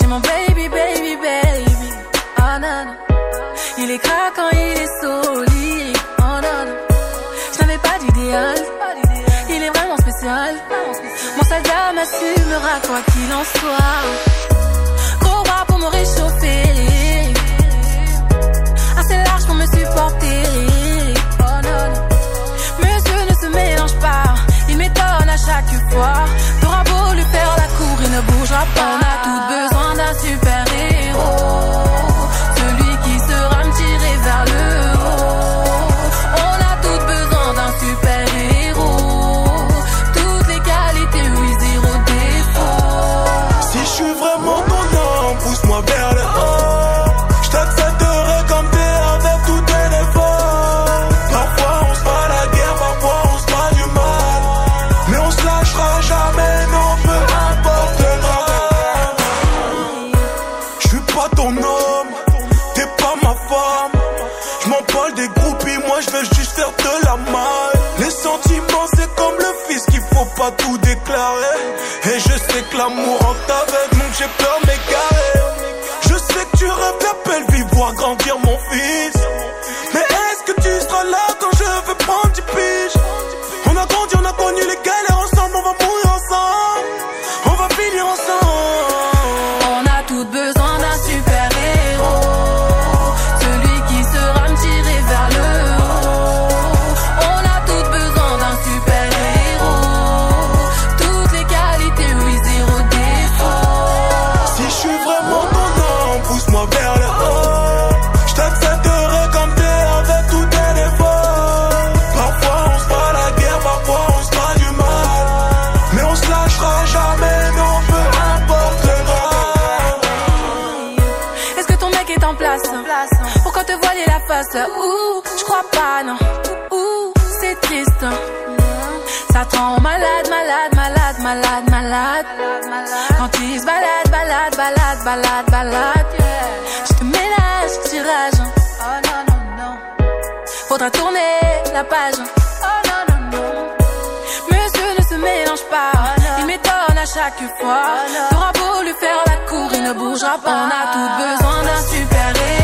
J'ai mon baby, baby, baby. Oh non, non. Il est craquant, il est solide. Oh non, non. Je n'avais pas d'idéal. Il est vraiment spécial. Mon soldat m'assumera quoi qu'il en soit. Gros bras pour me réchauffer. Homme, pousse-moi vers le haut. Je comme t'es avec tous tes défauts. Parfois on se fera la guerre, parfois on se fera du mal. Mais on se lâchera jamais, non, peu importe le suis pas ton homme, t'es pas ma femme. Je m'en parle des groupies, moi je juste faire de pas tout déclarer. Et je sais que l'amour en avec donc j'ai peur m'égarer. Je sais que tu rêves la belle vie, voir grandir mon fils. Mais est-ce que tu seras là quand je veux prendre du piges On a grandi, on a connu les te voiler la face Ouh, je crois pas, non. Ouh, c'est triste. Ça te rend malade, malade, malade, malade, malade. Quand il se balade, balade, balade, balade, balade. Je te ménage, tirage. Oh non, non, non. Faudra tourner la page. Oh non, non, non. Monsieur ne se mélange pas. Il m'étonne à chaque fois. T'auras beau lui faire la cour, il ne bougera pas. On a tout besoin d'un super héros.